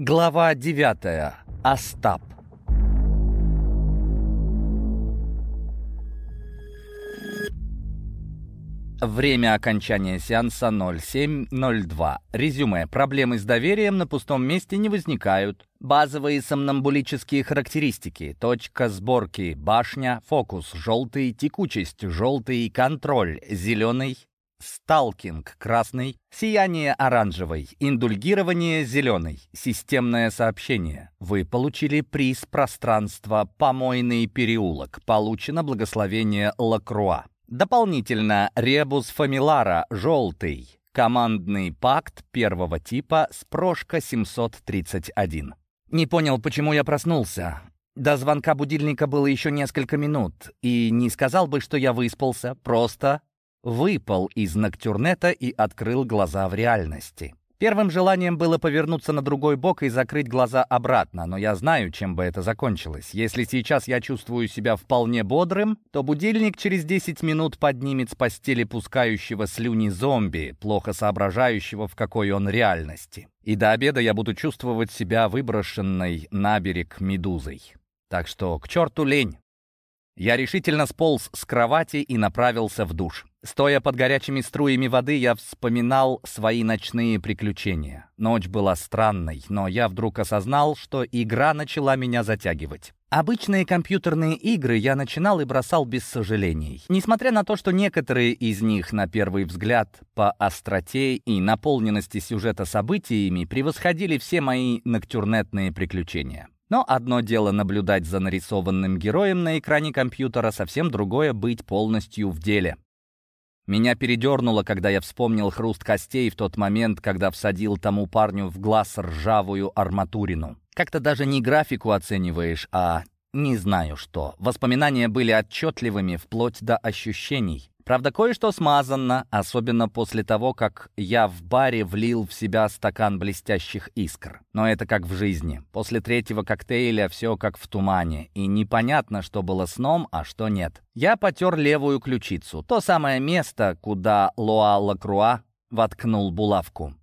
Глава 9. Остап. Время окончания сеанса 07.02. Резюме. Проблемы с доверием на пустом месте не возникают. Базовые сомнамбулические характеристики. Точка сборки. Башня. Фокус. Желтый. Текучесть. Желтый. Контроль. Зеленый. Сталкинг – красный, сияние – оранжевый, индульгирование – зеленый, системное сообщение. Вы получили приз пространства «Помойный переулок». Получено благословение Лакруа. Дополнительно ребус фамилара – желтый. Командный пакт первого типа с прошка 731. Не понял, почему я проснулся. До звонка будильника было еще несколько минут, и не сказал бы, что я выспался, просто выпал из ноктюрнета и открыл глаза в реальности. Первым желанием было повернуться на другой бок и закрыть глаза обратно, но я знаю, чем бы это закончилось. Если сейчас я чувствую себя вполне бодрым, то будильник через 10 минут поднимет с постели пускающего слюни зомби, плохо соображающего, в какой он реальности. И до обеда я буду чувствовать себя выброшенной на берег медузой. Так что к черту лень. Я решительно сполз с кровати и направился в душ. Стоя под горячими струями воды, я вспоминал свои ночные приключения. Ночь была странной, но я вдруг осознал, что игра начала меня затягивать. Обычные компьютерные игры я начинал и бросал без сожалений. Несмотря на то, что некоторые из них, на первый взгляд, по остроте и наполненности сюжета событиями превосходили все мои ноктюрнетные приключения. Но одно дело наблюдать за нарисованным героем на экране компьютера, совсем другое — быть полностью в деле. Меня передернуло, когда я вспомнил хруст костей в тот момент, когда всадил тому парню в глаз ржавую арматурину. Как-то даже не графику оцениваешь, а не знаю что. Воспоминания были отчетливыми вплоть до ощущений. Правда, кое-что смазано, особенно после того, как я в баре влил в себя стакан блестящих искр. Но это как в жизни. После третьего коктейля все как в тумане, и непонятно, что было сном, а что нет. Я потер левую ключицу, то самое место, куда Лоа Лакруа воткнул булавку.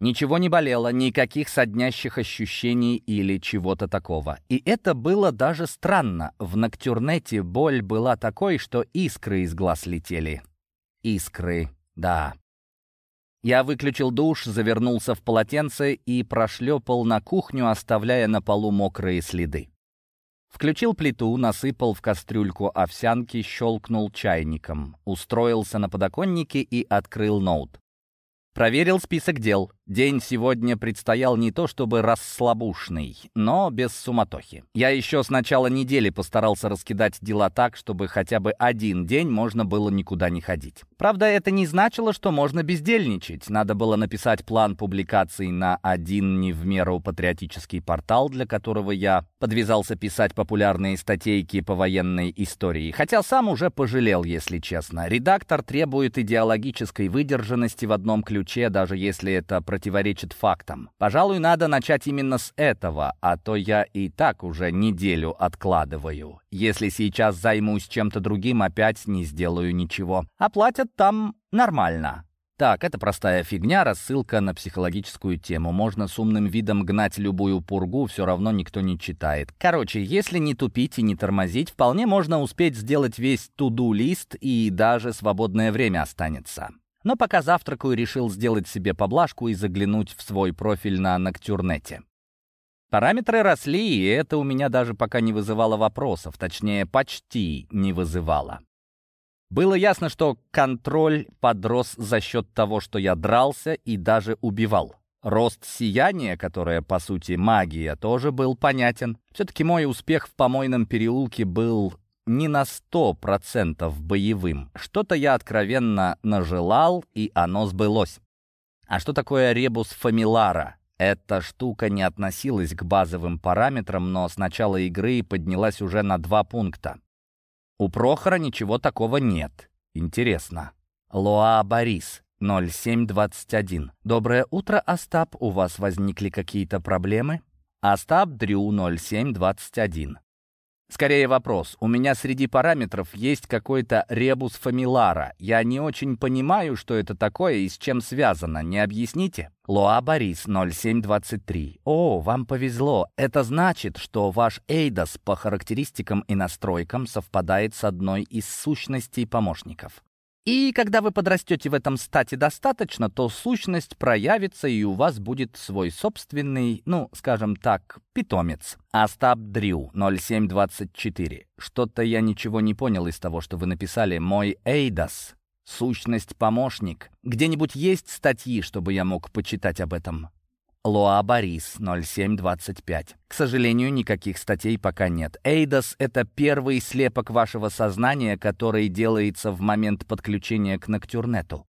Ничего не болело, никаких соднящих ощущений или чего-то такого. И это было даже странно. В Ноктюрнете боль была такой, что искры из глаз летели. Искры, да. Я выключил душ, завернулся в полотенце и прошлепал на кухню, оставляя на полу мокрые следы. Включил плиту, насыпал в кастрюльку овсянки, щелкнул чайником, устроился на подоконнике и открыл ноут. Проверил список дел. День сегодня предстоял не то чтобы расслабушный, но без суматохи. Я еще с начала недели постарался раскидать дела так, чтобы хотя бы один день можно было никуда не ходить. Правда, это не значило, что можно бездельничать. Надо было написать план публикаций на один не в меру патриотический портал, для которого я подвязался писать популярные статейки по военной истории. Хотя сам уже пожалел, если честно. Редактор требует идеологической выдержанности в одном ключе, даже если это противоречит фактам. Пожалуй, надо начать именно с этого, а то я и так уже неделю откладываю. Если сейчас займусь чем-то другим, опять не сделаю ничего. А платят там нормально. Так, это простая фигня, рассылка на психологическую тему. Можно с умным видом гнать любую пургу, все равно никто не читает. Короче, если не тупить и не тормозить, вполне можно успеть сделать весь туду-лист и даже свободное время останется. Но пока завтракаю, решил сделать себе поблажку и заглянуть в свой профиль на Ноктюрнете. Параметры росли, и это у меня даже пока не вызывало вопросов, точнее, почти не вызывало. Было ясно, что контроль подрос за счет того, что я дрался и даже убивал. Рост сияния, которое, по сути, магия, тоже был понятен. Все-таки мой успех в помойном переулке был не на сто процентов боевым. Что-то я откровенно нажелал, и оно сбылось. А что такое ребус фамилара? Эта штука не относилась к базовым параметрам, но с начала игры поднялась уже на два пункта. У Прохора ничего такого нет. Интересно. Лоа Борис, 0721. Доброе утро, Остап. У вас возникли какие-то проблемы? Остап Дрю, 0721. Скорее вопрос. У меня среди параметров есть какой-то ребус фамилара. Я не очень понимаю, что это такое и с чем связано. Не объясните? Лоа Борис, 0723. О, вам повезло. Это значит, что ваш Эйдос по характеристикам и настройкам совпадает с одной из сущностей помощников. И когда вы подрастете в этом стате достаточно, то сущность проявится, и у вас будет свой собственный, ну, скажем так, питомец. Астап Дрю, 0724. Что-то я ничего не понял из того, что вы написали. Мой Эйдас. Сущность-помощник. Где-нибудь есть статьи, чтобы я мог почитать об этом? Лоа Борис, 0725. К сожалению, никаких статей пока нет. Эйдос — это первый слепок вашего сознания, который делается в момент подключения к Ноктюрнету.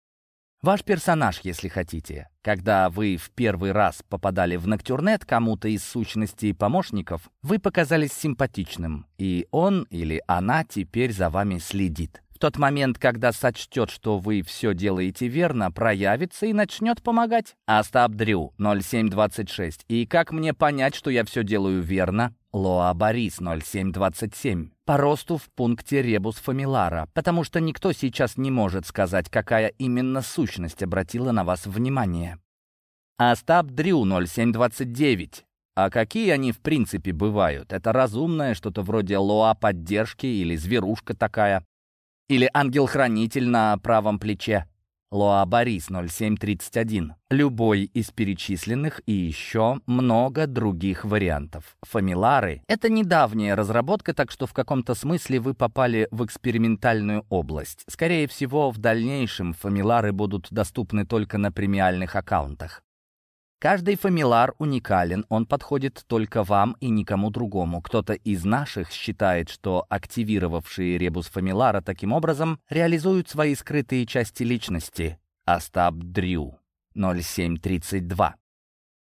Ваш персонаж, если хотите. Когда вы в первый раз попадали в Ноктюрнет кому-то из сущностей помощников, вы показались симпатичным, и он или она теперь за вами следит тот момент, когда сочтет, что вы все делаете верно, проявится и начнет помогать. Астап Дрю, 0726. И как мне понять, что я все делаю верно? Лоа Борис, 0727. По росту в пункте Ребус Фамилара, потому что никто сейчас не может сказать, какая именно сущность обратила на вас внимание. Астап Дрю, 0729. А какие они в принципе бывают? Это разумное, что-то вроде лоа поддержки или зверушка такая? Или ангел-хранитель на правом плече. Лоа Борис 0731. Любой из перечисленных и еще много других вариантов. Фамилары — это недавняя разработка, так что в каком-то смысле вы попали в экспериментальную область. Скорее всего, в дальнейшем фамилары будут доступны только на премиальных аккаунтах. Каждый фамилар уникален, он подходит только вам и никому другому. Кто-то из наших считает, что активировавшие ребус фамилара таким образом реализуют свои скрытые части личности. Астаб Дрю, 0732.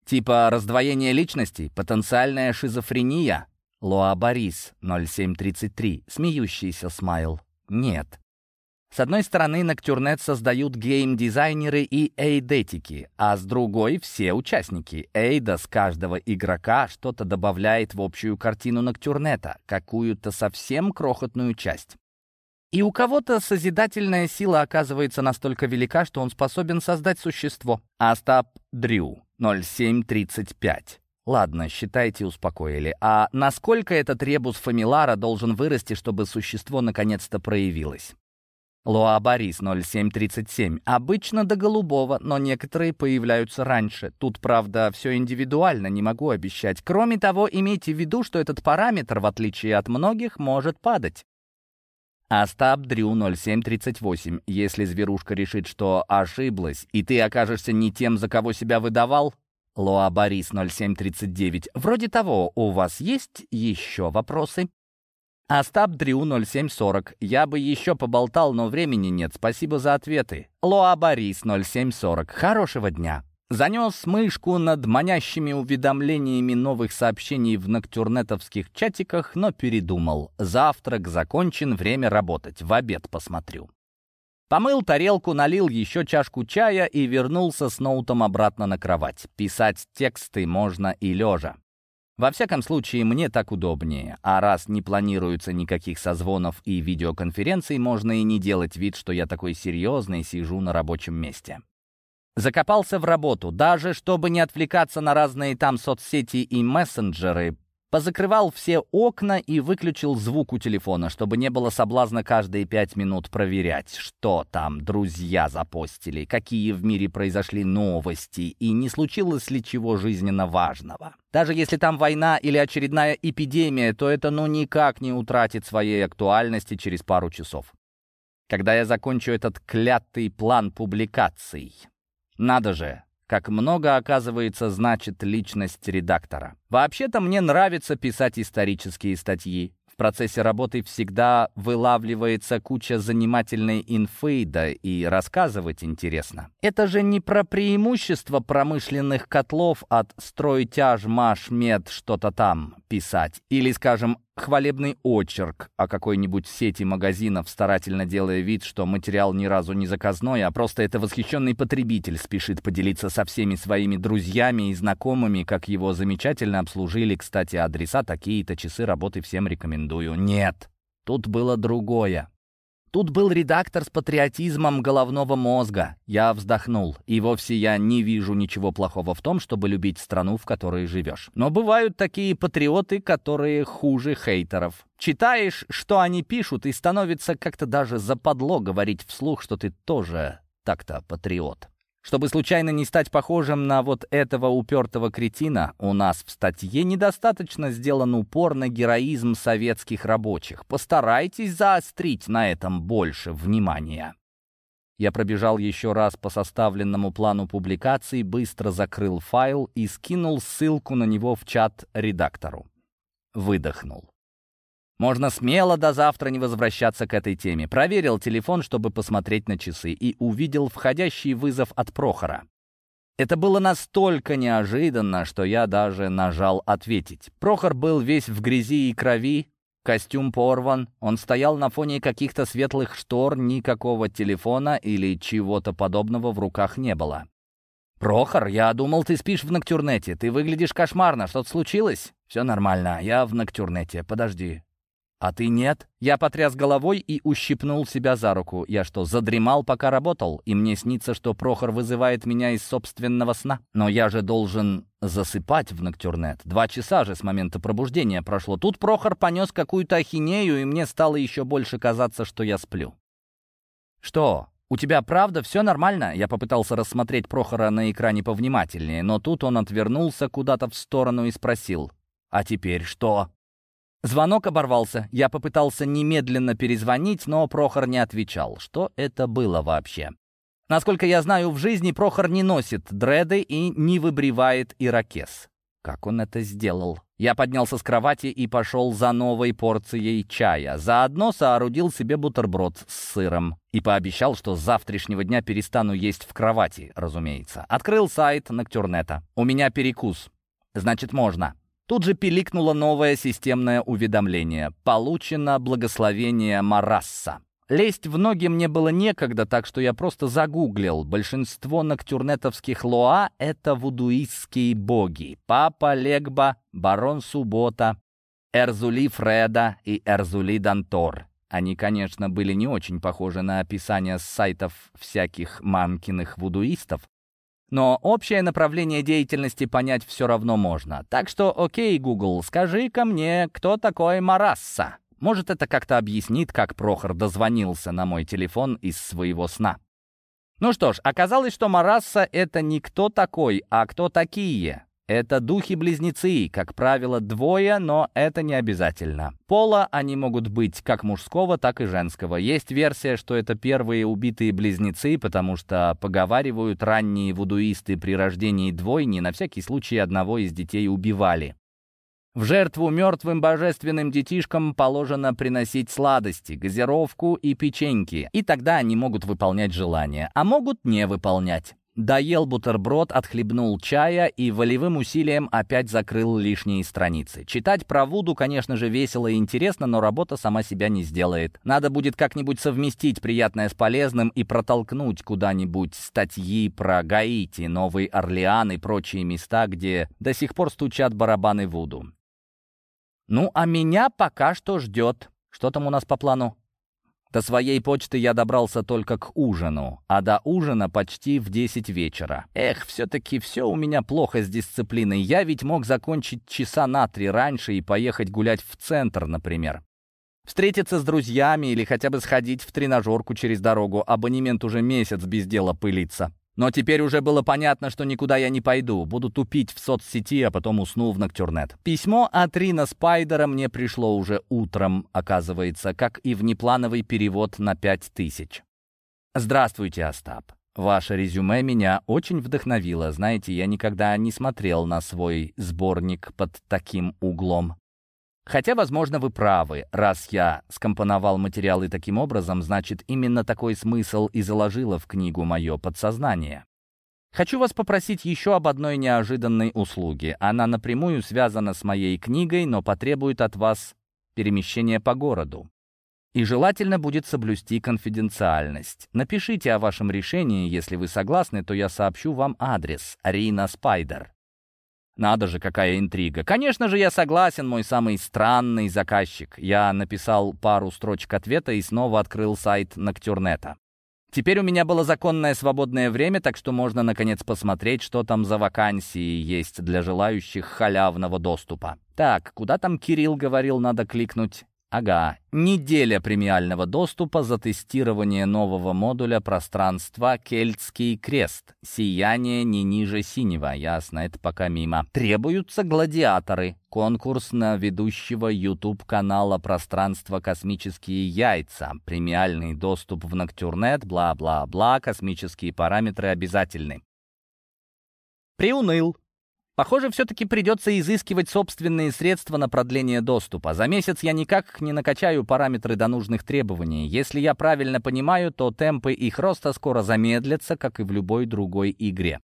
Типа раздвоение личности, потенциальная шизофрения. Лоа Борис, 0733. Смеющийся смайл. Нет. С одной стороны, Ноктюрнет создают гейм-дизайнеры и эйдетики, а с другой — все участники. Эйда с каждого игрока что-то добавляет в общую картину Ноктюрнета, какую-то совсем крохотную часть. И у кого-то созидательная сила оказывается настолько велика, что он способен создать существо. Астап Дрю, 0735. Ладно, считайте, успокоили. А насколько этот ребус фамилара должен вырасти, чтобы существо наконец-то проявилось? Луа Борис 0737. Обычно до голубого, но некоторые появляются раньше. Тут, правда, все индивидуально, не могу обещать. Кроме того, имейте в виду, что этот параметр, в отличие от многих, может падать. Астап Дрю 0738. Если зверушка решит, что ошиблась, и ты окажешься не тем, за кого себя выдавал, Лоа Борис 0739. Вроде того, у вас есть еще вопросы? Остап Дрю 0740. Я бы еще поболтал, но времени нет. Спасибо за ответы. Лоа Борис 0740. Хорошего дня. Занес мышку над манящими уведомлениями новых сообщений в ноктюрнетовских чатиках, но передумал. Завтрак закончен, время работать. В обед посмотрю. Помыл тарелку, налил еще чашку чая и вернулся с ноутом обратно на кровать. Писать тексты можно и лежа. Во всяком случае, мне так удобнее. А раз не планируется никаких созвонов и видеоконференций, можно и не делать вид, что я такой серьезный сижу на рабочем месте. Закопался в работу, даже чтобы не отвлекаться на разные там соцсети и мессенджеры, Позакрывал все окна и выключил звук у телефона, чтобы не было соблазна каждые пять минут проверять, что там друзья запостили, какие в мире произошли новости и не случилось ли чего жизненно важного. Даже если там война или очередная эпидемия, то это ну никак не утратит своей актуальности через пару часов. Когда я закончу этот клятый план публикаций. Надо же, как много, оказывается, значит личность редактора. Вообще-то мне нравится писать исторические статьи. В процессе работы всегда вылавливается куча занимательной инфы, да и рассказывать интересно. Это же не про преимущество промышленных котлов от стройтяж, маш, мед, что-то там писать. Или, скажем, хвалебный очерк о какой-нибудь сети магазинов, старательно делая вид, что материал ни разу не заказной, а просто это восхищенный потребитель спешит поделиться со всеми своими друзьями и знакомыми, как его замечательно обслужили, кстати, адреса такие-то, часы работы всем рекомендую. Нет, тут было другое. Тут был редактор с патриотизмом головного мозга. Я вздохнул. И вовсе я не вижу ничего плохого в том, чтобы любить страну, в которой живешь. Но бывают такие патриоты, которые хуже хейтеров. Читаешь, что они пишут, и становится как-то даже западло говорить вслух, что ты тоже так-то патриот. Чтобы случайно не стать похожим на вот этого упертого кретина, у нас в статье недостаточно сделан упор на героизм советских рабочих. Постарайтесь заострить на этом больше внимания. Я пробежал еще раз по составленному плану публикации, быстро закрыл файл и скинул ссылку на него в чат редактору. Выдохнул. Можно смело до завтра не возвращаться к этой теме. Проверил телефон, чтобы посмотреть на часы, и увидел входящий вызов от Прохора. Это было настолько неожиданно, что я даже нажал «ответить». Прохор был весь в грязи и крови, костюм порван, он стоял на фоне каких-то светлых штор, никакого телефона или чего-то подобного в руках не было. «Прохор, я думал, ты спишь в Ноктюрнете. Ты выглядишь кошмарно. Что-то случилось?» «Все нормально. Я в Ноктюрнете. Подожди. «А ты нет?» Я потряс головой и ущипнул себя за руку. Я что, задремал, пока работал? И мне снится, что Прохор вызывает меня из собственного сна? Но я же должен засыпать в Ноктюрнет. Два часа же с момента пробуждения прошло. Тут Прохор понес какую-то ахинею, и мне стало еще больше казаться, что я сплю. «Что, у тебя правда все нормально?» Я попытался рассмотреть Прохора на экране повнимательнее, но тут он отвернулся куда-то в сторону и спросил. «А теперь что?» Звонок оборвался. Я попытался немедленно перезвонить, но Прохор не отвечал. Что это было вообще? Насколько я знаю, в жизни Прохор не носит дреды и не выбривает ирокез. Как он это сделал? Я поднялся с кровати и пошел за новой порцией чая. Заодно соорудил себе бутерброд с сыром. И пообещал, что с завтрашнего дня перестану есть в кровати, разумеется. Открыл сайт Ноктюрнета. У меня перекус. Значит, можно. Тут же пиликнуло новое системное уведомление. Получено благословение Марасса. Лезть в ноги мне было некогда, так что я просто загуглил. Большинство ноктюрнетовских лоа — это вудуистские боги. Папа Легба, Барон Суббота, Эрзули Фреда и Эрзули Дантор. Они, конечно, были не очень похожи на описания с сайтов всяких мамкиных вудуистов, но общее направление деятельности понять все равно можно. Так что, окей, Google, скажи-ка мне, кто такой Марасса? Может, это как-то объяснит, как Прохор дозвонился на мой телефон из своего сна. Ну что ж, оказалось, что Марасса — это не кто такой, а кто такие. Это духи-близнецы, как правило, двое, но это не обязательно. Пола они могут быть как мужского, так и женского. Есть версия, что это первые убитые близнецы, потому что, поговаривают, ранние вудуисты при рождении двойни на всякий случай одного из детей убивали. В жертву мертвым божественным детишкам положено приносить сладости, газировку и печеньки, и тогда они могут выполнять желания, а могут не выполнять. Доел бутерброд, отхлебнул чая и волевым усилием опять закрыл лишние страницы. Читать про Вуду, конечно же, весело и интересно, но работа сама себя не сделает. Надо будет как-нибудь совместить приятное с полезным и протолкнуть куда-нибудь статьи про Гаити, Новый Орлеан и прочие места, где до сих пор стучат барабаны Вуду. Ну, а меня пока что ждет. Что там у нас по плану? До своей почты я добрался только к ужину, а до ужина почти в 10 вечера. Эх, все-таки все у меня плохо с дисциплиной. Я ведь мог закончить часа на три раньше и поехать гулять в центр, например. Встретиться с друзьями или хотя бы сходить в тренажерку через дорогу. Абонемент уже месяц без дела пылится. Но теперь уже было понятно, что никуда я не пойду. Буду тупить в соцсети, а потом усну в Ноктюрнет. Письмо от Рина Спайдера мне пришло уже утром, оказывается, как и внеплановый перевод на пять тысяч. «Здравствуйте, Остап. Ваше резюме меня очень вдохновило. Знаете, я никогда не смотрел на свой сборник под таким углом. Хотя, возможно, вы правы. Раз я скомпоновал материалы таким образом, значит, именно такой смысл и заложило в книгу мое подсознание. Хочу вас попросить еще об одной неожиданной услуге. Она напрямую связана с моей книгой, но потребует от вас перемещение по городу. И желательно будет соблюсти конфиденциальность. Напишите о вашем решении, если вы согласны, то я сообщу вам адрес. Рина Спайдер. Надо же, какая интрига. Конечно же, я согласен, мой самый странный заказчик. Я написал пару строчек ответа и снова открыл сайт Ноктюрнета. Теперь у меня было законное свободное время, так что можно, наконец, посмотреть, что там за вакансии есть для желающих халявного доступа. Так, куда там Кирилл говорил, надо кликнуть? Ага, неделя премиального доступа за тестирование нового модуля пространства «Кельтский крест». Сияние не ниже синего, ясно, это пока мимо. Требуются гладиаторы. Конкурс на ведущего YouTube-канала «Пространство космические яйца». Премиальный доступ в Ноктюрнет, бла-бла-бла, космические параметры обязательны. Приуныл. Похоже, все-таки придется изыскивать собственные средства на продление доступа. За месяц я никак не накачаю параметры до нужных требований. Если я правильно понимаю, то темпы их роста скоро замедлятся, как и в любой другой игре.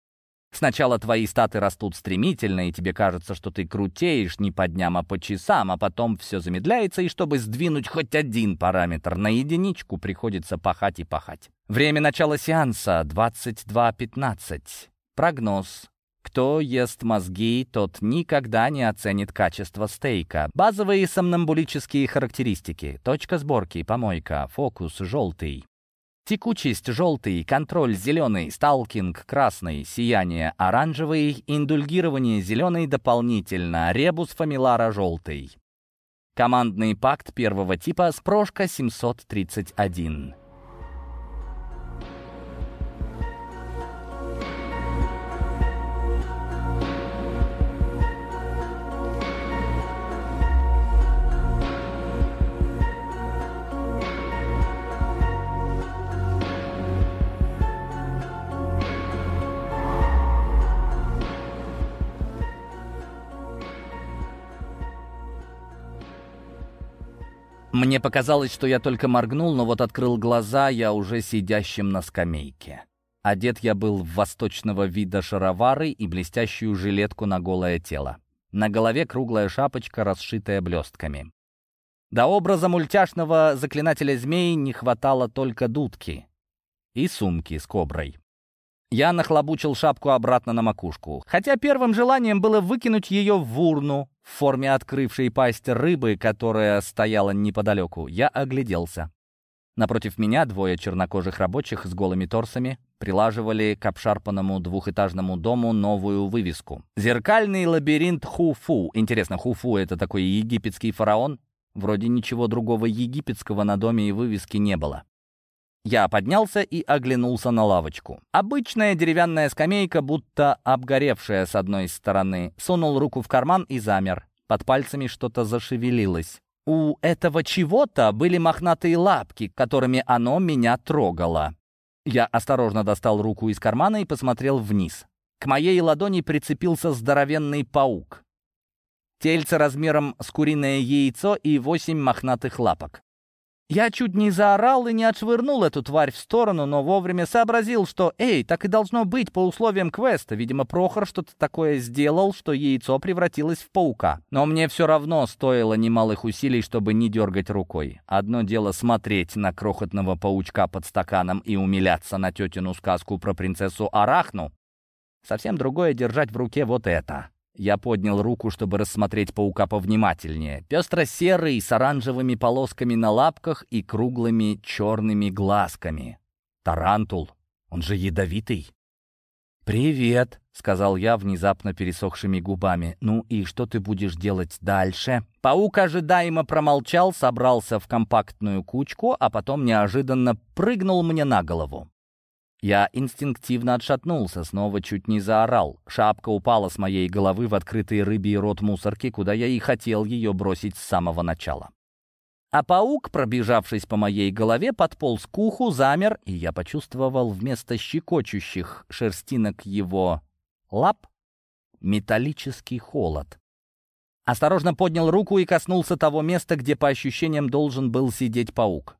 Сначала твои статы растут стремительно, и тебе кажется, что ты крутеешь не по дням, а по часам, а потом все замедляется, и чтобы сдвинуть хоть один параметр на единичку, приходится пахать и пахать. Время начала сеанса — 22.15. Прогноз. Кто ест мозги, тот никогда не оценит качество стейка. Базовые сомнамбулические характеристики. Точка сборки, помойка, фокус желтый. Текучесть желтый, контроль зеленый, сталкинг красный, сияние оранжевый, индульгирование зеленый дополнительно, ребус фамилара желтый. Командный пакт первого типа Спрошка 731. Мне показалось, что я только моргнул, но вот открыл глаза, я уже сидящим на скамейке. Одет я был в восточного вида шаровары и блестящую жилетку на голое тело. На голове круглая шапочка, расшитая блестками. До образа мультяшного заклинателя змей не хватало только дудки и сумки с коброй. Я нахлобучил шапку обратно на макушку, хотя первым желанием было выкинуть ее в урну в форме открывшей пасть рыбы, которая стояла неподалеку. Я огляделся. Напротив меня двое чернокожих рабочих с голыми торсами прилаживали к обшарпанному двухэтажному дому новую вывеску. «Зеркальный лабиринт Хуфу». Интересно, Хуфу — это такой египетский фараон? Вроде ничего другого египетского на доме и вывеске не было. Я поднялся и оглянулся на лавочку. Обычная деревянная скамейка, будто обгоревшая с одной стороны. Сунул руку в карман и замер. Под пальцами что-то зашевелилось. У этого чего-то были мохнатые лапки, которыми оно меня трогало. Я осторожно достал руку из кармана и посмотрел вниз. К моей ладони прицепился здоровенный паук. Тельце размером с куриное яйцо и восемь мохнатых лапок. Я чуть не заорал и не отшвырнул эту тварь в сторону, но вовремя сообразил, что, эй, так и должно быть по условиям квеста. Видимо, Прохор что-то такое сделал, что яйцо превратилось в паука. Но мне все равно стоило немалых усилий, чтобы не дергать рукой. Одно дело смотреть на крохотного паучка под стаканом и умиляться на тетину сказку про принцессу Арахну. Совсем другое держать в руке вот это. Я поднял руку, чтобы рассмотреть паука повнимательнее. Пестро-серый, с оранжевыми полосками на лапках и круглыми черными глазками. Тарантул. Он же ядовитый. «Привет», — сказал я внезапно пересохшими губами. «Ну и что ты будешь делать дальше?» Паук ожидаемо промолчал, собрался в компактную кучку, а потом неожиданно прыгнул мне на голову. Я инстинктивно отшатнулся, снова чуть не заорал. Шапка упала с моей головы в открытый рыбий рот мусорки, куда я и хотел ее бросить с самого начала. А паук, пробежавшись по моей голове, подполз к уху, замер, и я почувствовал вместо щекочущих шерстинок его лап металлический холод. Осторожно поднял руку и коснулся того места, где по ощущениям должен был сидеть паук.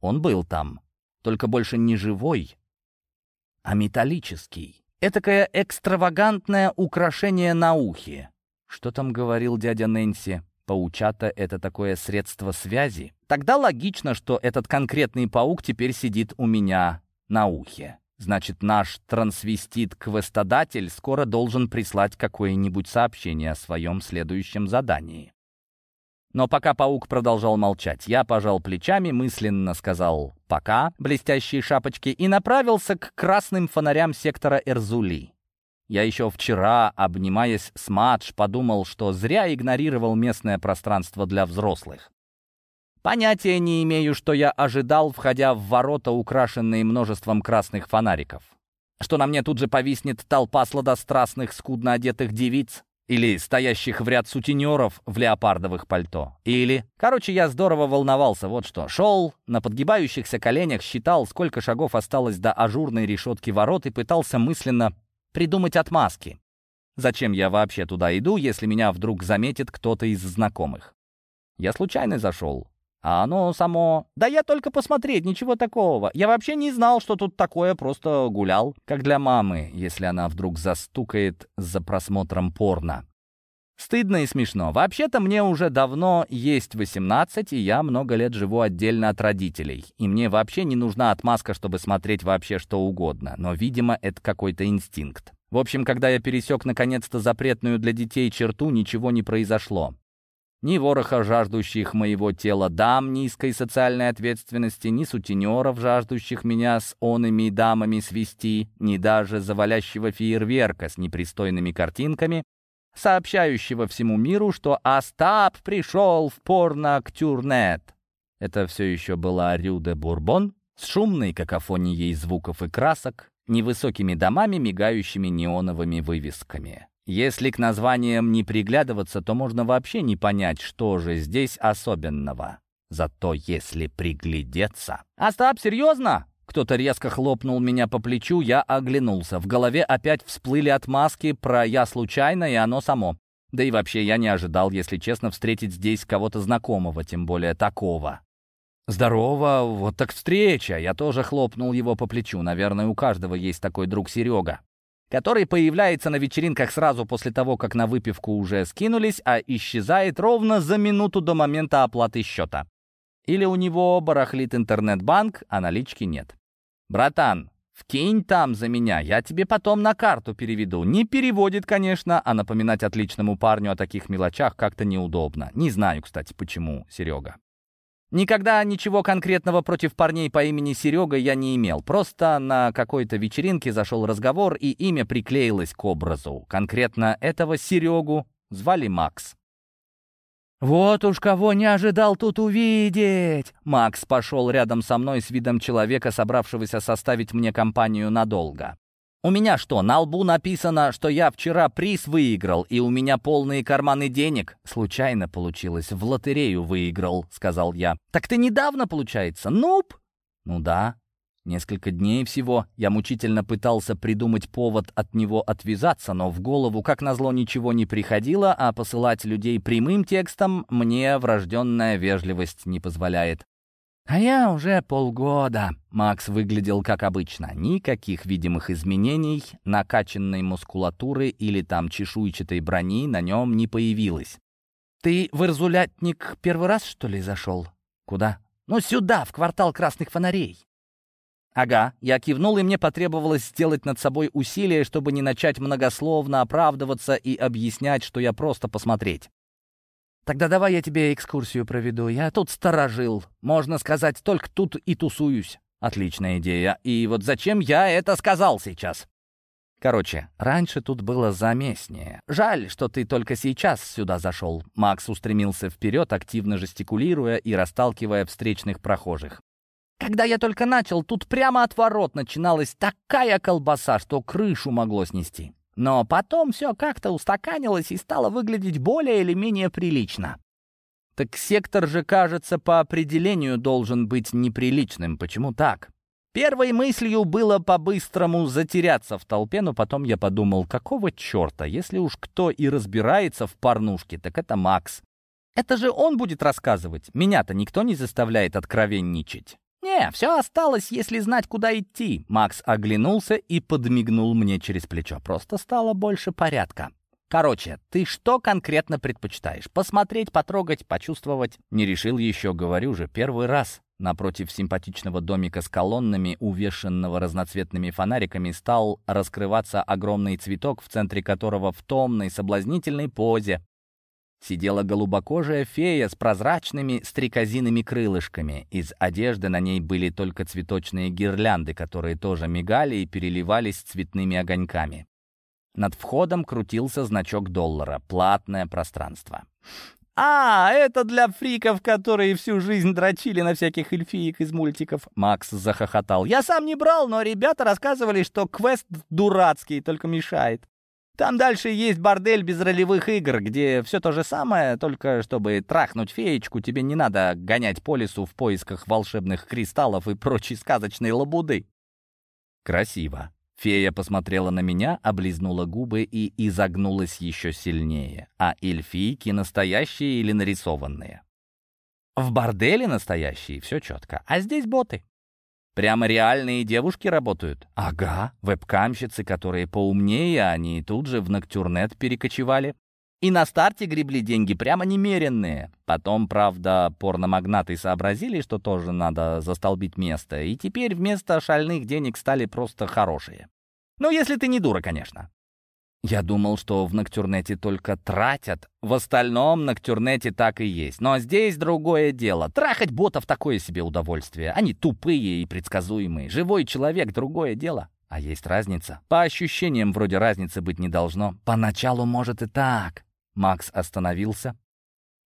Он был там, только больше не живой, а металлический. Этакое экстравагантное украшение на ухе. Что там говорил дядя Нэнси? Паучата — это такое средство связи? Тогда логично, что этот конкретный паук теперь сидит у меня на ухе. Значит, наш трансвестит-квестодатель скоро должен прислать какое-нибудь сообщение о своем следующем задании. Но пока паук продолжал молчать, я пожал плечами, мысленно сказал «пока» блестящие шапочки и направился к красным фонарям сектора Эрзули. Я еще вчера, обнимаясь с Мадж, подумал, что зря игнорировал местное пространство для взрослых. Понятия не имею, что я ожидал, входя в ворота, украшенные множеством красных фонариков. Что на мне тут же повиснет толпа сладострастных, скудно одетых девиц? Или стоящих в ряд сутенеров в леопардовых пальто. Или... Короче, я здорово волновался, вот что. Шел, на подгибающихся коленях считал, сколько шагов осталось до ажурной решетки ворот и пытался мысленно придумать отмазки. Зачем я вообще туда иду, если меня вдруг заметит кто-то из знакомых? Я случайно зашел. А оно само... Да я только посмотреть, ничего такого. Я вообще не знал, что тут такое, просто гулял. Как для мамы, если она вдруг застукает за просмотром порно. Стыдно и смешно. Вообще-то мне уже давно есть 18, и я много лет живу отдельно от родителей. И мне вообще не нужна отмазка, чтобы смотреть вообще что угодно. Но, видимо, это какой-то инстинкт. В общем, когда я пересек наконец-то запретную для детей черту, ничего не произошло. Ни вороха жаждущих моего тела дам низкой социальной ответственности, ни сутенеров, жаждущих меня с онами дамами свести, ни даже завалящего фейерверка с непристойными картинками, сообщающего всему миру, что Остап пришел в порно-актюрнет. Это все еще была Рю де Бурбон с шумной какофонией звуков и красок, невысокими домами, мигающими неоновыми вывесками. Если к названиям не приглядываться, то можно вообще не понять, что же здесь особенного. Зато если приглядеться... «Остап, серьезно?» Кто-то резко хлопнул меня по плечу, я оглянулся. В голове опять всплыли отмазки про «я случайно» и оно само. Да и вообще я не ожидал, если честно, встретить здесь кого-то знакомого, тем более такого. «Здорово, вот так встреча!» Я тоже хлопнул его по плечу. Наверное, у каждого есть такой друг Серега который появляется на вечеринках сразу после того, как на выпивку уже скинулись, а исчезает ровно за минуту до момента оплаты счета. Или у него барахлит интернет-банк, а налички нет. «Братан, вкинь там за меня, я тебе потом на карту переведу». Не переводит, конечно, а напоминать отличному парню о таких мелочах как-то неудобно. Не знаю, кстати, почему, Серега. Никогда ничего конкретного против парней по имени Серега я не имел. Просто на какой-то вечеринке зашел разговор, и имя приклеилось к образу. Конкретно этого Серегу звали Макс. «Вот уж кого не ожидал тут увидеть!» Макс пошел рядом со мной с видом человека, собравшегося составить мне компанию надолго. «У меня что, на лбу написано, что я вчера приз выиграл, и у меня полные карманы денег?» «Случайно получилось, в лотерею выиграл», — сказал я. «Так ты недавно, получается, нуб?» «Ну да, Несколько дней всего я мучительно пытался придумать повод от него отвязаться, но в голову, как назло, ничего не приходило, а посылать людей прямым текстом мне врожденная вежливость не позволяет. «А я уже полгода». Макс выглядел как обычно. Никаких видимых изменений, накачанной мускулатуры или там чешуйчатой брони на нем не появилось. «Ты в Ирзулятник первый раз, что ли, зашел?» «Куда?» «Ну, сюда, в квартал красных фонарей». «Ага». Я кивнул, и мне потребовалось сделать над собой усилие, чтобы не начать многословно оправдываться и объяснять, что я просто посмотреть. Тогда давай я тебе экскурсию проведу. Я тут сторожил. Можно сказать, только тут и тусуюсь. Отличная идея. И вот зачем я это сказал сейчас? Короче, раньше тут было заместнее. Жаль, что ты только сейчас сюда зашел. Макс устремился вперед, активно жестикулируя и расталкивая встречных прохожих. Когда я только начал, тут прямо от ворот начиналась такая колбаса, что крышу могло снести. Но потом все как-то устаканилось и стало выглядеть более или менее прилично. Так сектор же, кажется, по определению должен быть неприличным. Почему так? Первой мыслью было по-быстрому затеряться в толпе, но потом я подумал, какого черта, если уж кто и разбирается в порнушке, так это Макс. Это же он будет рассказывать. Меня-то никто не заставляет откровенничать. «Не, все осталось, если знать, куда идти». Макс оглянулся и подмигнул мне через плечо. Просто стало больше порядка. Короче, ты что конкретно предпочитаешь? Посмотреть, потрогать, почувствовать? Не решил еще, говорю же, первый раз. Напротив симпатичного домика с колоннами, увешанного разноцветными фонариками, стал раскрываться огромный цветок, в центре которого в томной соблазнительной позе сидела голубокожая фея с прозрачными стрекозиными крылышками. Из одежды на ней были только цветочные гирлянды, которые тоже мигали и переливались цветными огоньками. Над входом крутился значок доллара «Платное пространство». «А, это для фриков, которые всю жизнь дрочили на всяких эльфиек из мультиков!» Макс захохотал. «Я сам не брал, но ребята рассказывали, что квест дурацкий, только мешает. Там дальше есть бордель без ролевых игр, где все то же самое, только чтобы трахнуть феечку, тебе не надо гонять по лесу в поисках волшебных кристаллов и прочей сказочной лабуды». «Красиво», Фея посмотрела на меня, облизнула губы и изогнулась еще сильнее. А эльфийки настоящие или нарисованные? В борделе настоящие, все четко. А здесь боты. Прямо реальные девушки работают? Ага, вебкамщицы, которые поумнее, они тут же в Ноктюрнет перекочевали. И на старте гребли деньги прямо немеренные. Потом, правда, порномагнаты сообразили, что тоже надо застолбить место, и теперь вместо шальных денег стали просто хорошие. Ну, если ты не дура, конечно. Я думал, что в Ноктюрнете только тратят. В остальном Ноктюрнете так и есть. Но здесь другое дело. Трахать ботов такое себе удовольствие. Они тупые и предсказуемые. Живой человек — другое дело. А есть разница. По ощущениям, вроде разницы быть не должно. Поначалу, может, и так. Макс остановился,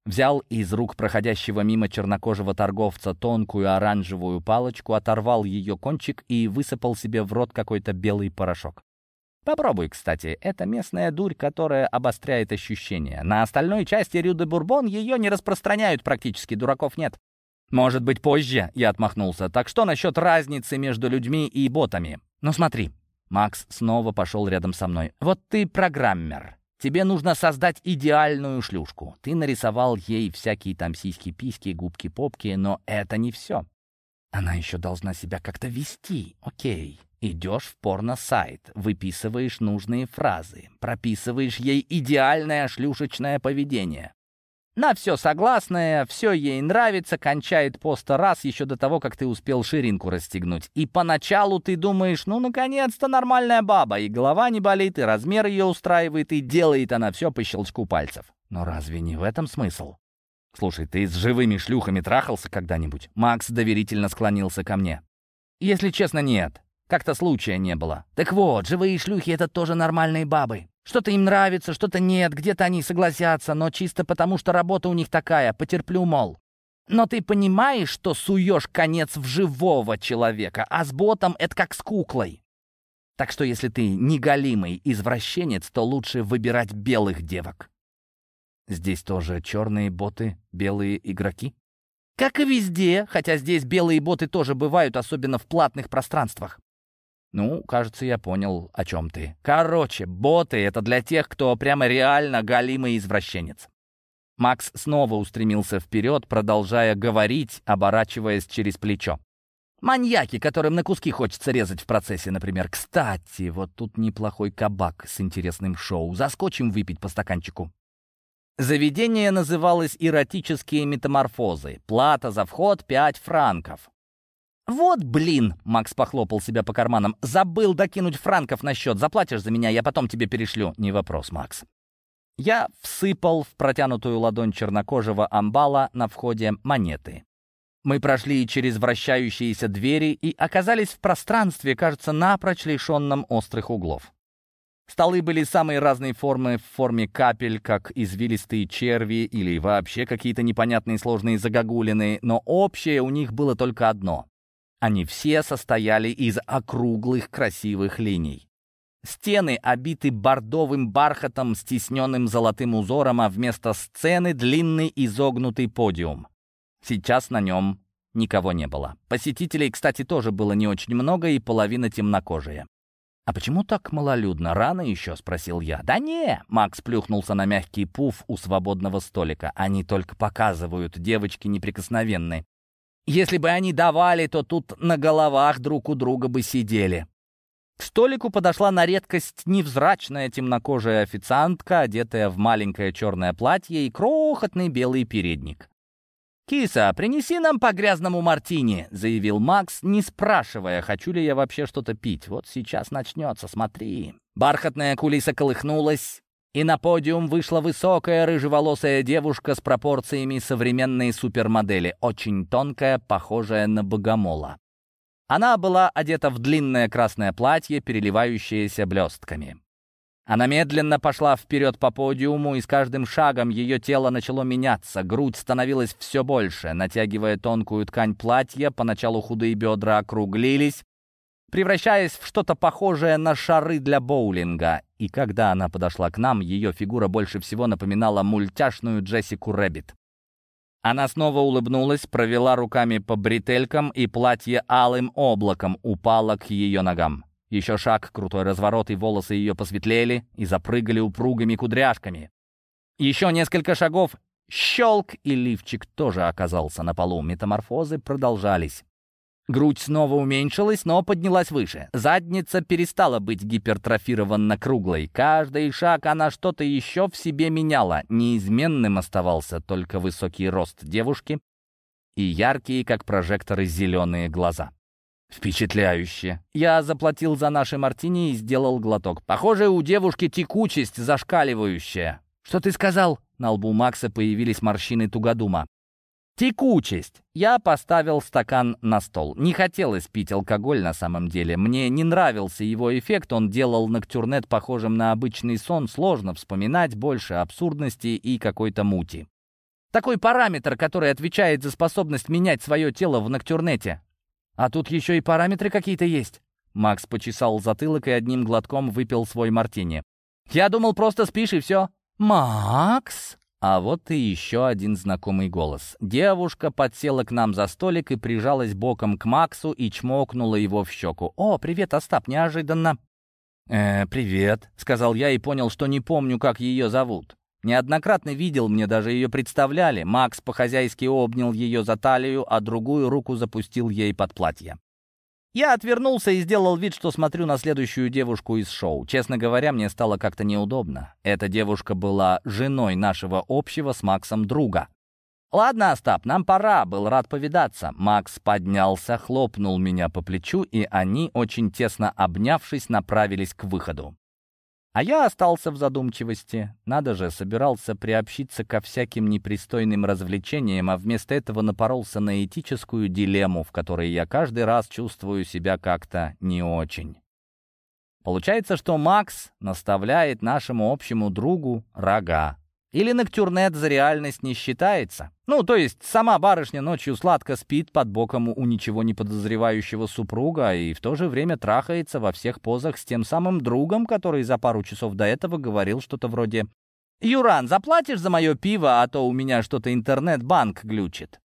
взял из рук проходящего мимо чернокожего торговца тонкую оранжевую палочку, оторвал ее кончик и высыпал себе в рот какой-то белый порошок. Попробуй, кстати, это местная дурь, которая обостряет ощущения. На остальной части Рю-де-Бурбон ее не распространяют практически, дураков нет. Может быть, позже, я отмахнулся. Так что насчет разницы между людьми и ботами? Ну смотри, Макс снова пошел рядом со мной. Вот ты программер. Тебе нужно создать идеальную шлюшку. Ты нарисовал ей всякие там сиськи-письки, губки-попки, но это не все. Она еще должна себя как-то вести. Окей. Идешь в порно-сайт, выписываешь нужные фразы, прописываешь ей идеальное шлюшечное поведение. На все согласная, все ей нравится, кончает поста раз еще до того, как ты успел ширинку расстегнуть. И поначалу ты думаешь, ну, наконец-то нормальная баба, и голова не болит, и размер ее устраивает, и делает она все по щелчку пальцев. Но разве не в этом смысл? Слушай, ты с живыми шлюхами трахался когда-нибудь? Макс доверительно склонился ко мне. Если честно, нет. Как-то случая не было. Так вот, живые шлюхи — это тоже нормальные бабы. Что-то им нравится, что-то нет, где-то они согласятся, но чисто потому, что работа у них такая, потерплю, мол. Но ты понимаешь, что суешь конец в живого человека, а с ботом это как с куклой. Так что если ты неголимый извращенец, то лучше выбирать белых девок. Здесь тоже черные боты, белые игроки? Как и везде, хотя здесь белые боты тоже бывают, особенно в платных пространствах. «Ну, кажется, я понял, о чем ты. Короче, боты — это для тех, кто прямо реально галимый извращенец». Макс снова устремился вперед, продолжая говорить, оборачиваясь через плечо. Маньяки, которым на куски хочется резать в процессе, например. Кстати, вот тут неплохой кабак с интересным шоу. Заскочим выпить по стаканчику. Заведение называлось «Эротические метаморфозы». Плата за вход — 5 франков. «Вот блин!» — Макс похлопал себя по карманам. «Забыл докинуть франков на счет. Заплатишь за меня, я потом тебе перешлю». «Не вопрос, Макс». Я всыпал в протянутую ладонь чернокожего амбала на входе монеты. Мы прошли через вращающиеся двери и оказались в пространстве, кажется, напрочь лишенном острых углов. Столы были самые разные формы, в форме капель, как извилистые черви или вообще какие-то непонятные сложные загогулины, но общее у них было только одно они все состояли из округлых красивых линий. Стены обиты бордовым бархатом с тисненным золотым узором, а вместо сцены длинный изогнутый подиум. Сейчас на нем никого не было. Посетителей, кстати, тоже было не очень много, и половина темнокожие. «А почему так малолюдно? Рано еще?» — спросил я. «Да не!» — Макс плюхнулся на мягкий пуф у свободного столика. «Они только показывают, девочки неприкосновенны. Если бы они давали, то тут на головах друг у друга бы сидели. К столику подошла на редкость невзрачная темнокожая официантка, одетая в маленькое черное платье и крохотный белый передник. «Киса, принеси нам по грязному мартини», — заявил Макс, не спрашивая, хочу ли я вообще что-то пить. «Вот сейчас начнется, смотри». Бархатная кулиса колыхнулась, и на подиум вышла высокая рыжеволосая девушка с пропорциями современной супермодели, очень тонкая, похожая на богомола. Она была одета в длинное красное платье, переливающееся блестками. Она медленно пошла вперед по подиуму, и с каждым шагом ее тело начало меняться. Грудь становилась все больше. Натягивая тонкую ткань платья, поначалу худые бедра округлились, превращаясь в что-то похожее на шары для боулинга. И когда она подошла к нам, ее фигура больше всего напоминала мультяшную Джессику Рэббит. Она снова улыбнулась, провела руками по бретелькам, и платье алым облаком упало к ее ногам. Еще шаг, крутой разворот, и волосы ее посветлели и запрыгали упругими кудряшками. Еще несколько шагов, щелк, и лифчик тоже оказался на полу. Метаморфозы продолжались. Грудь снова уменьшилась, но поднялась выше. Задница перестала быть гипертрофированно круглой. Каждый шаг она что-то еще в себе меняла. Неизменным оставался только высокий рост девушки и яркие, как прожекторы, зеленые глаза. Впечатляюще. Я заплатил за наши мартини и сделал глоток. Похоже, у девушки текучесть зашкаливающая. «Что ты сказал?» На лбу Макса появились морщины тугодума. Текучесть. Я поставил стакан на стол. Не хотелось пить алкоголь на самом деле. Мне не нравился его эффект. Он делал ноктюрнет похожим на обычный сон. Сложно вспоминать, больше абсурдности и какой-то мути. Такой параметр, который отвечает за способность менять свое тело в ноктюрнете. А тут еще и параметры какие-то есть. Макс почесал затылок и одним глотком выпил свой мартини. «Я думал, просто спишь и все». «Макс?» А вот и еще один знакомый голос. Девушка подсела к нам за столик и прижалась боком к Максу и чмокнула его в щеку. «О, привет, Остап, неожиданно!» «Э, привет», — сказал я и понял, что не помню, как ее зовут. Неоднократно видел, мне даже ее представляли. Макс по-хозяйски обнял ее за талию, а другую руку запустил ей под платье. Я отвернулся и сделал вид, что смотрю на следующую девушку из шоу. Честно говоря, мне стало как-то неудобно. Эта девушка была женой нашего общего с Максом друга. «Ладно, Остап, нам пора, был рад повидаться». Макс поднялся, хлопнул меня по плечу, и они, очень тесно обнявшись, направились к выходу. А я остался в задумчивости. Надо же, собирался приобщиться ко всяким непристойным развлечениям, а вместо этого напоролся на этическую дилемму, в которой я каждый раз чувствую себя как-то не очень. Получается, что Макс наставляет нашему общему другу рога. Или Ноктюрнет за реальность не считается? Ну, то есть сама барышня ночью сладко спит под боком у ничего не подозревающего супруга и в то же время трахается во всех позах с тем самым другом, который за пару часов до этого говорил что-то вроде «Юран, заплатишь за мое пиво, а то у меня что-то интернет-банк глючит».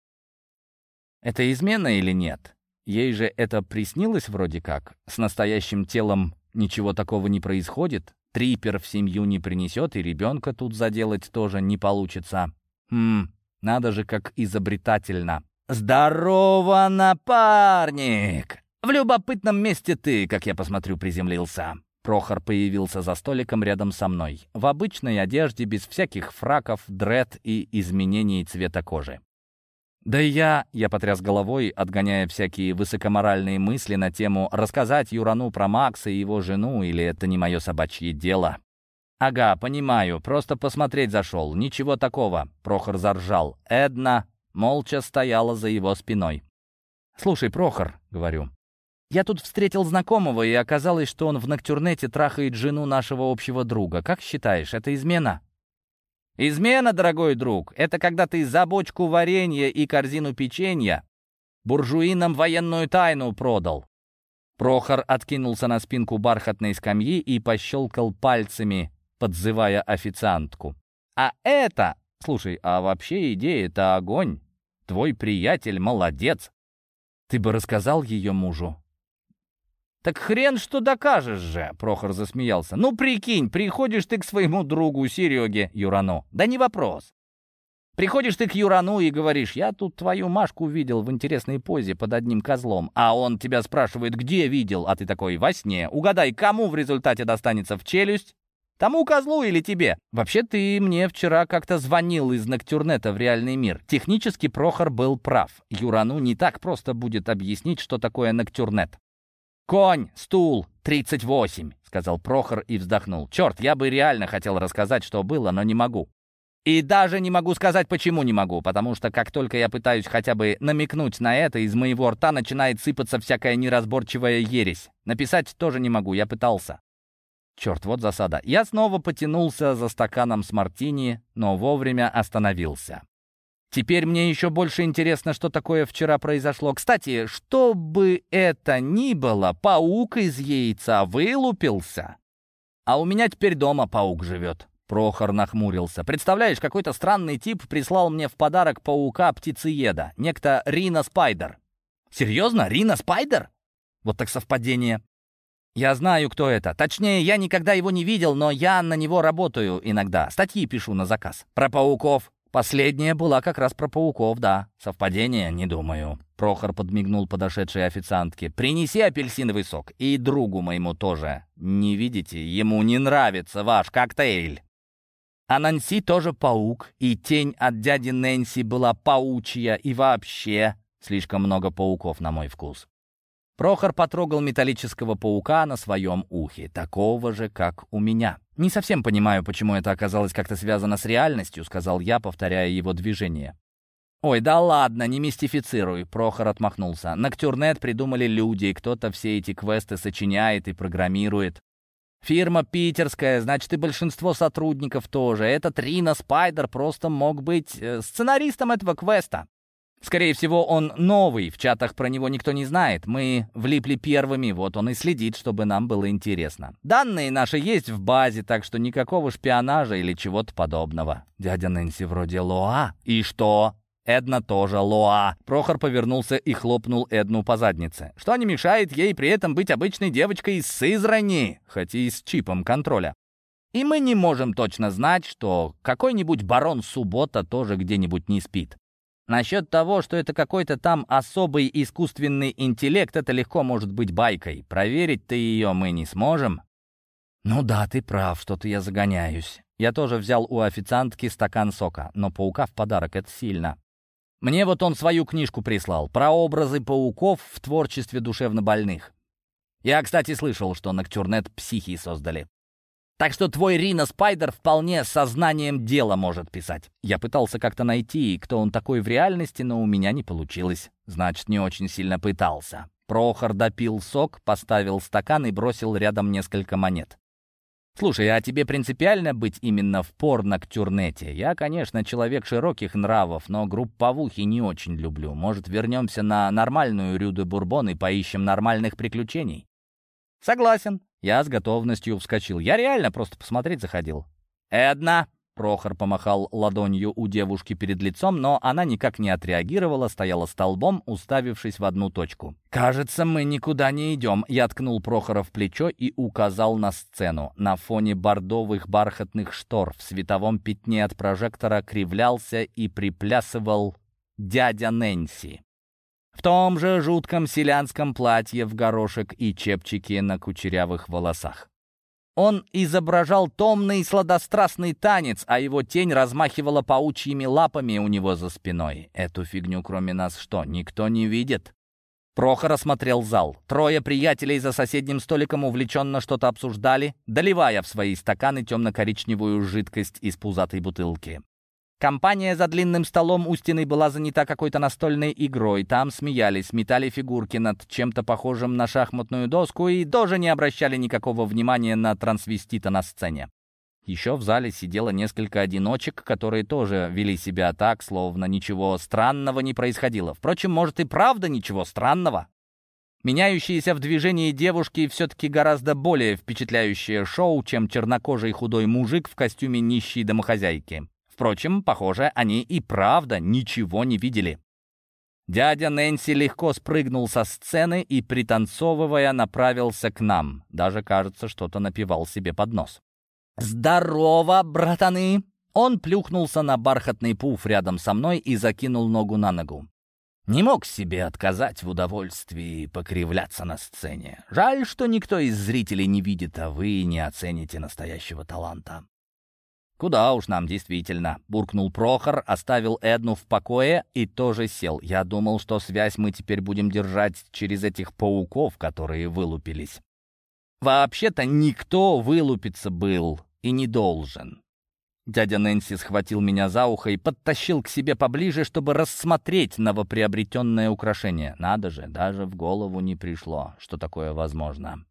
Это измена или нет? Ей же это приснилось вроде как. С настоящим телом ничего такого не происходит. Трипер в семью не принесет, и ребенка тут заделать тоже не получится. Хм, надо же, как изобретательно. «Здорово, напарник! В любопытном месте ты, как я посмотрю, приземлился». Прохор появился за столиком рядом со мной, в обычной одежде, без всяких фраков, дред и изменений цвета кожи. Да и я, я потряс головой, отгоняя всякие высокоморальные мысли на тему рассказать Юрану про Макса и его жену, или это не мое собачье дело. «Ага, понимаю, просто посмотреть зашел, ничего такого», — Прохор заржал. Эдна молча стояла за его спиной. «Слушай, Прохор», — говорю, — «я тут встретил знакомого, и оказалось, что он в Ноктюрнете трахает жену нашего общего друга. Как считаешь, это измена?» Измена, дорогой друг, это когда ты за бочку варенья и корзину печенья буржуинам военную тайну продал. Прохор откинулся на спинку бархатной скамьи и пощелкал пальцами, подзывая официантку. А это... Слушай, а вообще идея-то огонь. Твой приятель молодец. Ты бы рассказал ее мужу? «Так хрен что докажешь же!» — Прохор засмеялся. «Ну, прикинь, приходишь ты к своему другу Сереге Юрану. Да не вопрос. Приходишь ты к Юрану и говоришь, я тут твою Машку видел в интересной позе под одним козлом, а он тебя спрашивает, где видел, а ты такой, во сне. Угадай, кому в результате достанется в челюсть? Тому козлу или тебе? Вообще, ты мне вчера как-то звонил из Ноктюрнета в реальный мир. Технически Прохор был прав. Юрану не так просто будет объяснить, что такое Ноктюрнет. «Конь, стул, 38», — сказал Прохор и вздохнул. «Черт, я бы реально хотел рассказать, что было, но не могу. И даже не могу сказать, почему не могу, потому что как только я пытаюсь хотя бы намекнуть на это, из моего рта начинает сыпаться всякая неразборчивая ересь. Написать тоже не могу, я пытался. Черт, вот засада. Я снова потянулся за стаканом с мартини, но вовремя остановился. Теперь мне еще больше интересно, что такое вчера произошло. Кстати, что бы это ни было, паук из яйца вылупился. А у меня теперь дома паук живет. Прохор нахмурился. «Представляешь, какой-то странный тип прислал мне в подарок паука-птицееда. Некто Рина Спайдер». «Серьезно? Рина Спайдер?» Вот так совпадение. «Я знаю, кто это. Точнее, я никогда его не видел, но я на него работаю иногда. Статьи пишу на заказ. Про пауков. Последняя была как раз про пауков, да. Совпадение? Не думаю». Прохор подмигнул подошедшей официантке. «Принеси апельсиновый сок. И другу моему тоже. Не видите? Ему не нравится ваш коктейль». А Нанси тоже паук, и тень от дяди Нэнси была паучья, и вообще слишком много пауков на мой вкус. Прохор потрогал металлического паука на своем ухе, такого же, как у меня. «Не совсем понимаю, почему это оказалось как-то связано с реальностью», — сказал я, повторяя его движение. «Ой, да ладно, не мистифицируй», — Прохор отмахнулся. «Ноктюрнет придумали люди, кто-то все эти квесты сочиняет и программирует. Фирма питерская, значит, и большинство сотрудников тоже. Этот Рина Спайдер просто мог быть э, сценаристом этого квеста. Скорее всего, он новый, в чатах про него никто не знает. Мы влипли первыми, вот он и следит, чтобы нам было интересно. Данные наши есть в базе, так что никакого шпионажа или чего-то подобного. Дядя Нэнси вроде Лоа. И что? Эдна тоже Лоа. Прохор повернулся и хлопнул Эдну по заднице. Что не мешает ей при этом быть обычной девочкой из Сызрани, хоть и с чипом контроля. И мы не можем точно знать, что какой-нибудь барон Суббота тоже где-нибудь не спит. Насчет того, что это какой-то там особый искусственный интеллект, это легко может быть байкой. Проверить-то ее мы не сможем. Ну да, ты прав, что-то я загоняюсь. Я тоже взял у официантки стакан сока, но паука в подарок — это сильно. Мне вот он свою книжку прислал про образы пауков в творчестве душевнобольных. Я, кстати, слышал, что Ноктюрнет психи создали. Так что твой Рина Спайдер вполне сознанием дела может писать. Я пытался как-то найти, кто он такой в реальности, но у меня не получилось. Значит, не очень сильно пытался. Прохор допил сок, поставил стакан и бросил рядом несколько монет. «Слушай, а тебе принципиально быть именно в порно-ктюрнете? Я, конечно, человек широких нравов, но групповухи не очень люблю. Может, вернемся на нормальную Рю де Бурбон и поищем нормальных приключений?» «Согласен». Я с готовностью вскочил. Я реально просто посмотреть заходил. «Эдна!» Прохор помахал ладонью у девушки перед лицом, но она никак не отреагировала, стояла столбом, уставившись в одну точку. «Кажется, мы никуда не идем», — я ткнул Прохора в плечо и указал на сцену. На фоне бордовых бархатных штор в световом пятне от прожектора кривлялся и приплясывал дядя Нэнси. В том же жутком селянском платье в горошек и чепчике на кучерявых волосах. Он изображал томный сладострастный танец, а его тень размахивала паучьими лапами у него за спиной. Эту фигню, кроме нас, что, никто не видит? Прохор осмотрел зал. Трое приятелей за соседним столиком увлеченно что-то обсуждали, доливая в свои стаканы темно-коричневую жидкость из пузатой бутылки. Компания за длинным столом у стены была занята какой-то настольной игрой. Там смеялись, метали фигурки над чем-то похожим на шахматную доску и тоже не обращали никакого внимания на трансвестита на сцене. Еще в зале сидело несколько одиночек, которые тоже вели себя так, словно ничего странного не происходило. Впрочем, может и правда ничего странного. Меняющиеся в движении девушки все-таки гораздо более впечатляющее шоу, чем чернокожий худой мужик в костюме нищей домохозяйки. Впрочем, похоже, они и правда ничего не видели. Дядя Нэнси легко спрыгнул со сцены и, пританцовывая, направился к нам. Даже, кажется, что-то напевал себе под нос. «Здорово, братаны!» Он плюхнулся на бархатный пуф рядом со мной и закинул ногу на ногу. Не мог себе отказать в удовольствии покривляться на сцене. Жаль, что никто из зрителей не видит, а вы не оцените настоящего таланта. «Куда уж нам, действительно», — буркнул Прохор, оставил Эдну в покое и тоже сел. Я думал, что связь мы теперь будем держать через этих пауков, которые вылупились. Вообще-то никто вылупиться был и не должен. Дядя Нэнси схватил меня за ухо и подтащил к себе поближе, чтобы рассмотреть новоприобретенное украшение. Надо же, даже в голову не пришло, что такое возможно.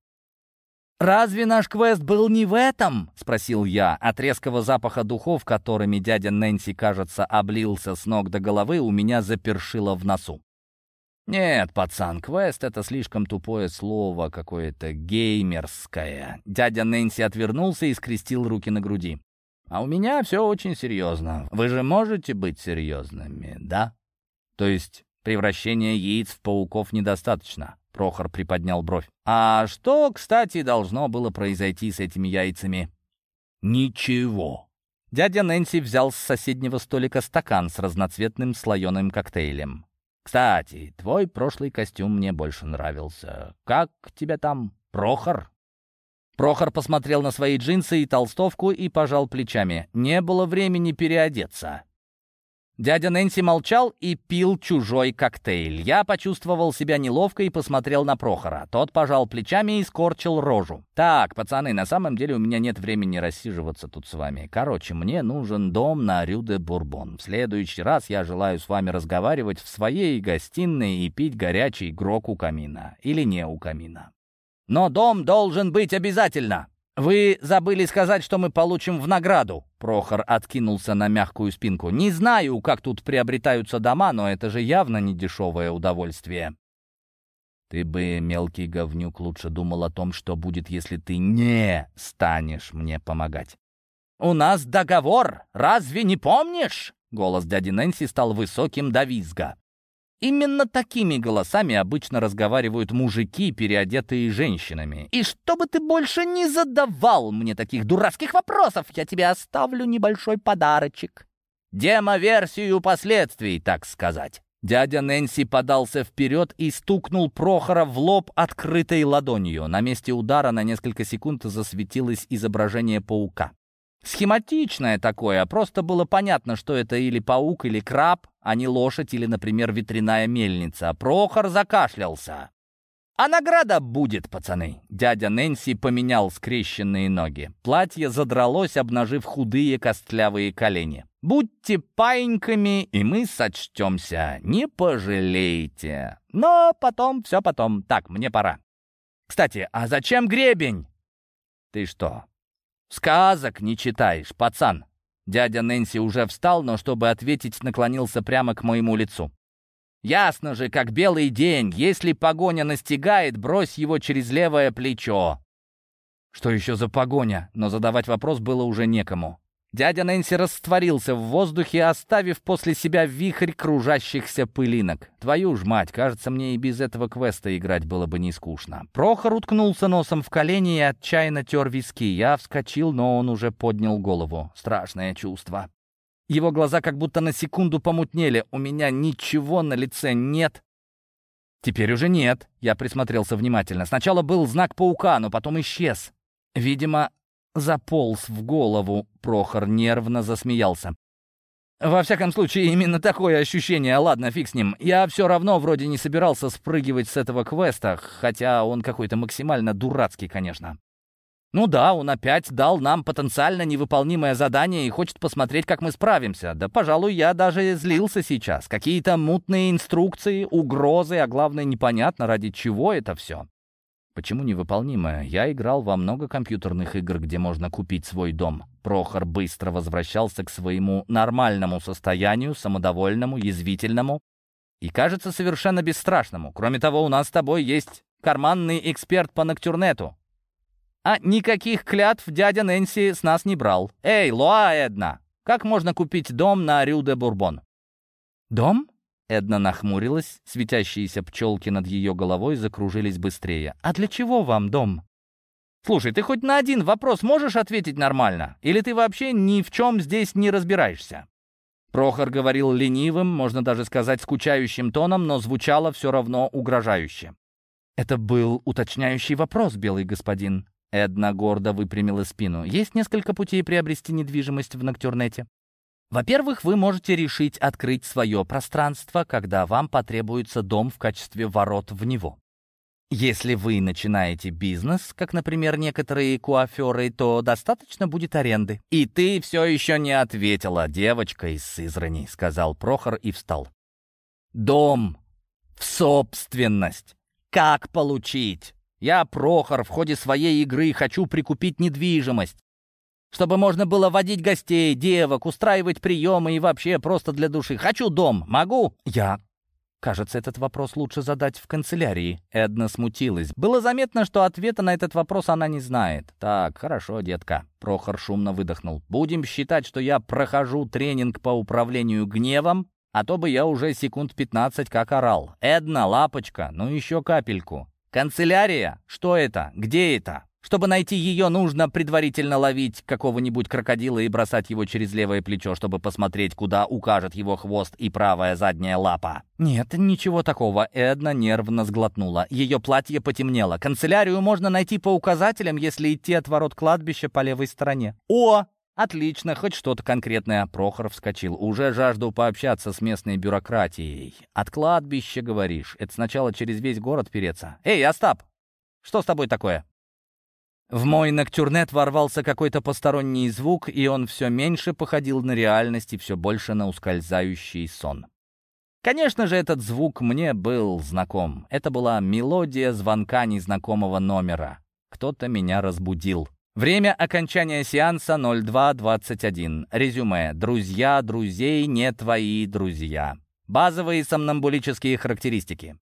«Разве наш квест был не в этом?» — спросил я. От резкого запаха духов, которыми дядя Нэнси, кажется, облился с ног до головы, у меня запершило в носу. «Нет, пацан, квест — это слишком тупое слово, какое-то геймерское». Дядя Нэнси отвернулся и скрестил руки на груди. А у меня все очень серьезно. Вы же можете быть серьезными, да? То есть превращение яиц в пауков недостаточно. Прохор приподнял бровь. А что, кстати, должно было произойти с этими яйцами? Ничего. Дядя Нэнси взял с соседнего столика стакан с разноцветным слоеным коктейлем. «Кстати, твой прошлый костюм мне больше нравился. Как тебя там, Прохор?» Прохор посмотрел на свои джинсы и толстовку и пожал плечами. Не было времени переодеться. Дядя Нэнси молчал и пил чужой коктейль. Я почувствовал себя неловко и посмотрел на Прохора. Тот пожал плечами и скорчил рожу. «Так, пацаны, на самом деле у меня нет времени рассиживаться тут с вами. Короче, мне нужен дом на Рю-де-Бурбон. В следующий раз я желаю с вами разговаривать в своей гостиной и пить горячий грок у камина. Или не у камина. Но дом должен быть обязательно. Вы забыли сказать, что мы получим в награду. Прохор откинулся на мягкую спинку. Не знаю, как тут приобретаются дома, но это же явно не дешевое удовольствие. Ты бы, мелкий говнюк, лучше думал о том, что будет, если ты не станешь мне помогать. «У нас договор, разве не помнишь?» Голос дяди Нэнси стал высоким до визга. Именно такими голосами обычно разговаривают мужики, переодетые женщинами. И чтобы ты больше не задавал мне таких дурацких вопросов, я тебе оставлю небольшой подарочек. Демо-версию последствий, так сказать. Дядя Нэнси подался вперед и стукнул Прохора в лоб открытой ладонью. На месте удара на несколько секунд засветилось изображение паука. Схематичное такое, просто было понятно, что это или паук, или краб, а не лошадь или, например, ветряная мельница. Прохор закашлялся. «А награда будет, пацаны!» Дядя Нэнси поменял скрещенные ноги. Платье задралось, обнажив худые костлявые колени. «Будьте паиньками, и мы сочтемся. Не пожалеете. Но потом, все потом. Так, мне пора. Кстати, а зачем гребень?» «Ты что, сказок не читаешь, пацан?» Дядя Нэнси уже встал, но чтобы ответить, наклонился прямо к моему лицу. «Ясно же, как белый день. Если погоня настигает, брось его через левое плечо». Что еще за погоня? Но задавать вопрос было уже некому. Дядя Нэнси растворился в воздухе, оставив после себя вихрь кружащихся пылинок. Твою ж мать, кажется, мне и без этого квеста играть было бы не скучно. Прохор уткнулся носом в колени и отчаянно тер виски. Я вскочил, но он уже поднял голову. Страшное чувство. Его глаза как будто на секунду помутнели. У меня ничего на лице нет. Теперь уже нет. Я присмотрелся внимательно. Сначала был знак паука, но потом исчез. Видимо, заполз в голову. Прохор нервно засмеялся. Во всяком случае, именно такое ощущение. Ладно, фиг с ним. Я все равно вроде не собирался спрыгивать с этого квеста, хотя он какой-то максимально дурацкий, конечно. Ну да, он опять дал нам потенциально невыполнимое задание и хочет посмотреть, как мы справимся. Да, пожалуй, я даже злился сейчас. Какие-то мутные инструкции, угрозы, а главное, непонятно, ради чего это все. Почему невыполнимое? Я играл во много компьютерных игр, где можно купить свой дом. Прохор быстро возвращался к своему нормальному состоянию, самодовольному, язвительному и, кажется, совершенно бесстрашному. Кроме того, у нас с тобой есть карманный эксперт по ноктюрнету. А никаких клятв дядя Нэнси с нас не брал. Эй, Луа Эдна, как можно купить дом на Рю-де-Бурбон? Дом? Эдна нахмурилась, светящиеся пчелки над ее головой закружились быстрее. «А для чего вам дом?» Слушай, ты хоть на один вопрос можешь ответить нормально? Или ты вообще ни в чем здесь не разбираешься?» Прохор говорил ленивым, можно даже сказать скучающим тоном, но звучало все равно угрожающе. «Это был уточняющий вопрос, белый господин». Эдна гордо выпрямила спину. «Есть несколько путей приобрести недвижимость в Ноктюрнете. Во-первых, вы можете решить открыть свое пространство, когда вам потребуется дом в качестве ворот в него. Если вы начинаете бизнес, как, например, некоторые куаферы, то достаточно будет аренды. «И ты все еще не ответила, девочка из Сызрани», — сказал Прохор и встал. «Дом в собственность. Как получить? Я, Прохор, в ходе своей игры хочу прикупить недвижимость, чтобы можно было водить гостей, девок, устраивать приемы и вообще просто для души. Хочу дом. Могу?» «Я Кажется, этот вопрос лучше задать в канцелярии. Эдна смутилась. Было заметно, что ответа на этот вопрос она не знает. Так, хорошо, детка. Прохор шумно выдохнул. Будем считать, что я прохожу тренинг по управлению гневом, а то бы я уже секунд 15 как орал. Эдна, лапочка, ну еще капельку. Канцелярия? Что это? Где это? Чтобы найти ее, нужно предварительно ловить какого-нибудь крокодила и бросать его через левое плечо, чтобы посмотреть, куда укажет его хвост и правая задняя лапа. Нет, ничего такого. Эдна нервно сглотнула. Ее платье потемнело. Канцелярию можно найти по указателям, если идти от ворот кладбища по левой стороне. О! «Отлично, хоть что-то конкретное». Прохор вскочил. «Уже жажду пообщаться с местной бюрократией. От кладбища, говоришь. Это сначала через весь город переться. Эй, Остап! Что с тобой такое?» В мой ноктюрнет ворвался какой-то посторонний звук, и он все меньше походил на реальность и все больше на ускользающий сон. Конечно же, этот звук мне был знаком. Это была мелодия звонка незнакомого номера. Кто-то меня разбудил. Время окончания сеанса 02.21. Резюме. Друзья друзей не твои друзья. Базовые сомнамбулические характеристики.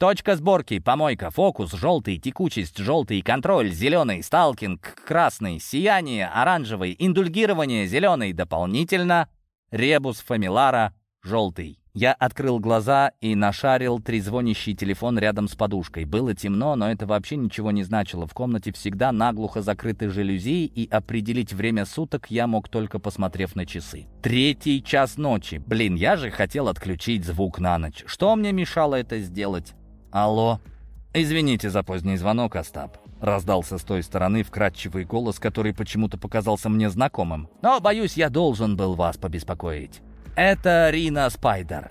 Точка сборки, помойка, фокус, желтый, текучесть, желтый, контроль, зеленый, сталкинг, красный, сияние, оранжевый, индульгирование, зеленый, дополнительно, ребус фамилара, желтый. Я открыл глаза и нашарил трезвонящий телефон рядом с подушкой. Было темно, но это вообще ничего не значило. В комнате всегда наглухо закрыты жалюзи, и определить время суток я мог только посмотрев на часы. Третий час ночи. Блин, я же хотел отключить звук на ночь. Что мне мешало это сделать? «Алло?» «Извините за поздний звонок, Остап», — раздался с той стороны вкрадчивый голос, который почему-то показался мне знакомым. «Но, боюсь, я должен был вас побеспокоить. Это Рина Спайдер».